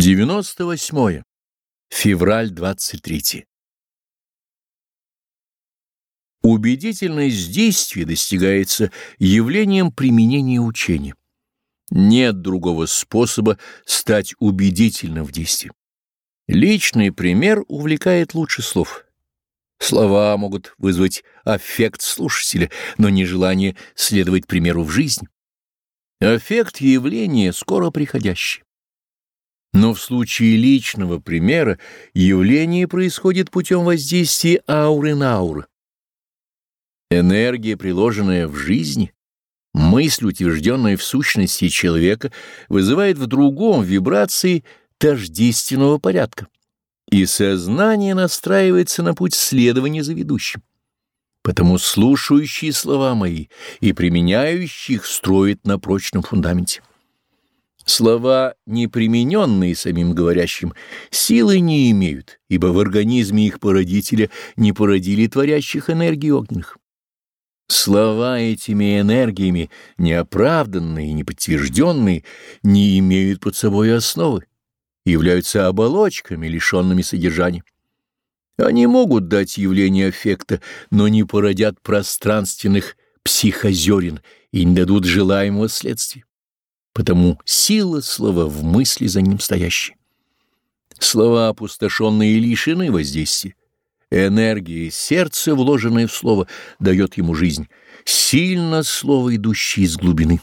98. Февраль 23. Убедительность действия достигается явлением применения учения. Нет другого способа стать убедительным в действии. Личный пример увлекает лучше слов. Слова могут вызвать аффект слушателя, но не желание следовать примеру в жизни. Аффект явления скоро приходящий. Но в случае личного примера явление происходит путем воздействия ауры на ауры. Энергия, приложенная в жизни, мысль, утвержденная в сущности человека, вызывает в другом вибрации тождественного порядка, и сознание настраивается на путь следования за ведущим. Потому слушающие слова мои и применяющие их строят на прочном фундаменте. Слова, не примененные самим говорящим, силы не имеют, ибо в организме их породителя не породили творящих энергий огненных. Слова этими энергиями, неоправданные и неподтвержденные, не имеют под собой основы, являются оболочками, лишенными содержания. Они могут дать явление эффекта, но не породят пространственных психозерин и не дадут желаемого следствия потому сила слова в мысли за ним стоящей. Слова опустошенные лишены воздействия. Энергия сердца, вложенная в слово, дает ему жизнь. Сильно слово, идущее из глубины.